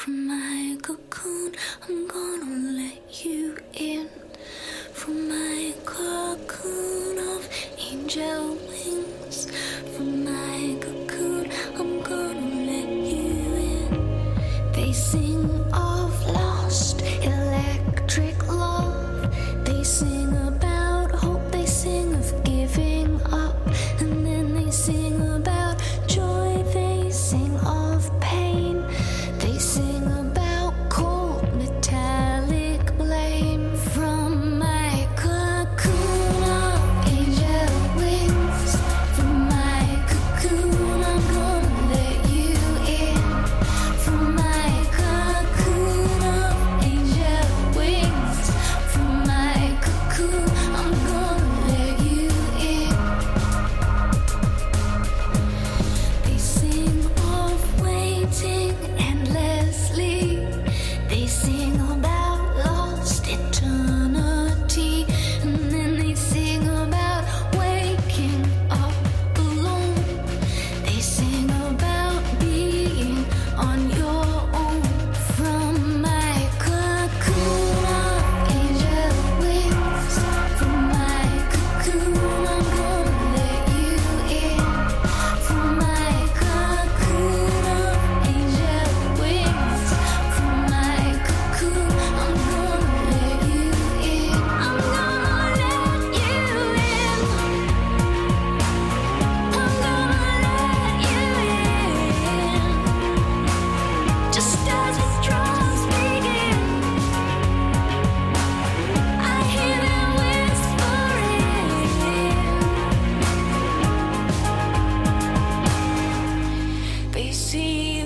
From my cocoon, I'm gonna let you in. From my cocoon of angel wings. From my cocoon, I'm gonna let you in. They sing see